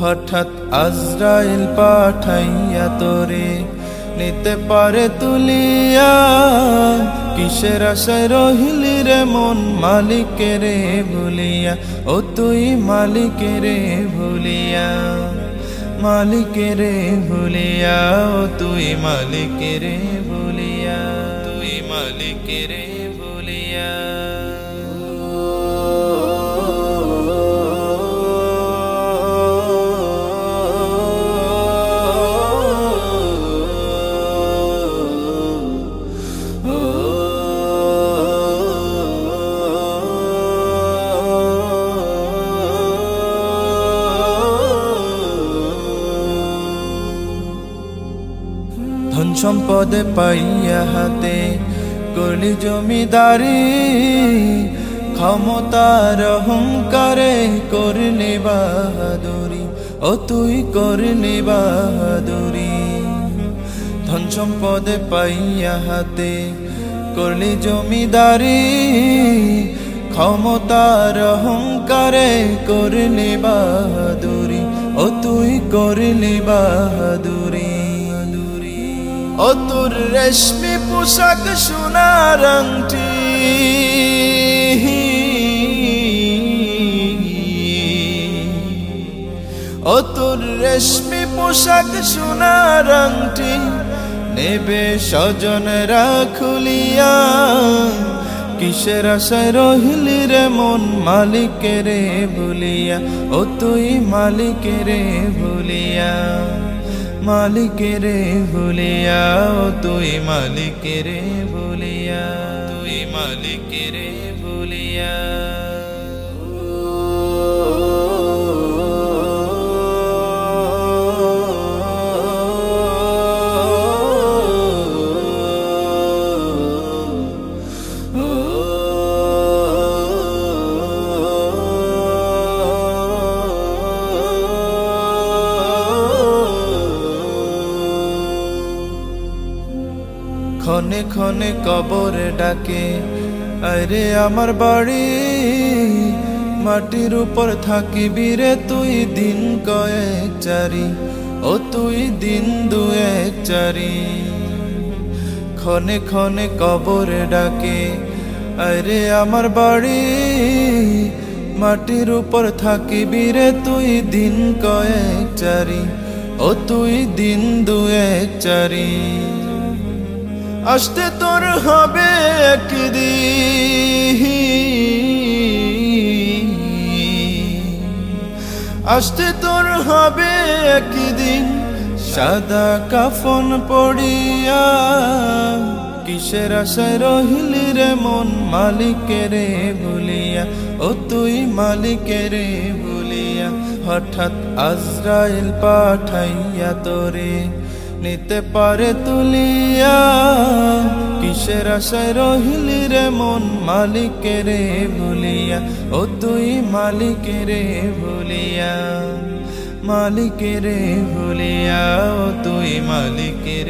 হঠাৎ আজরাইল পাঠাইয়া তোরে নিতে পারে তুলিয়া, কিসের আশায় রহিলি রে মন মালিকের ভুলিয়া? ও তুই মালিকের ভুলিয়া। মালিকের ভুলিয়া ও তুই মালিকের ভুলিয়া তুই মালিকের ভুলিয়া ধন সম্পদে পাইয়া হাতে করলি জমিদারি, ক্ষমতার অহংকারে করলি বাহাদুরি, ও তুই করলি বাহাদুরি। ধন সম্পদে পাইয়া হাতে করলি জমিদারি, ক্ষমতার অহংকারে করলি বাহাদুরি, ও তুই করলি বাহাদুরি। ও তোর রেশমি পোশাক সোনার আংটি ও তোর রেশমি পোশাক সোনার আংটি নেবে স্বজনরা খুলিয়া। কিসের আশায় রহিলি রে মন মালিকের ভুলিয়া ও তুই মালিকের ভুলিয়া মালিকের ভুলিয়া ও তুই মালিকের ভুলিয়া তুই মালিকের ভুলিয়া ক্ষণে ক্ষণে কবরে ডাকে। আরে আমার বাড়ি, মাটির উপর থাকিবি রে তুই দিন কয়েক চারি। ও তুই দিন দুয়েক চারি। ক্ষণে ক্ষণে কবরে ডাকে। আরে আমার বাড়ি, মাটির উপর থাকিবি রে তুই দিন কয়েক চারি। ও তুই দিন দুয়েক চারি। আসতে তোর হবে একদিন। আসতে তোর হবে একদিন। সাদা কাফন পড়িয়া কিসের আশায় রহিলি রে মন? মালিকের ভুলিয়া ও তুই মালিকের ভুলিয়া হঠাৎ আজরাইল পাঠাইয়া তোরে নিতে পারে তুলিয়া। কিসের আশায় রহিলি রে মন মালিকের ভুলিয়া ও তুই মালিকের ভুলিয়া মালিকের ভুলিয়া ও তুই মালিকের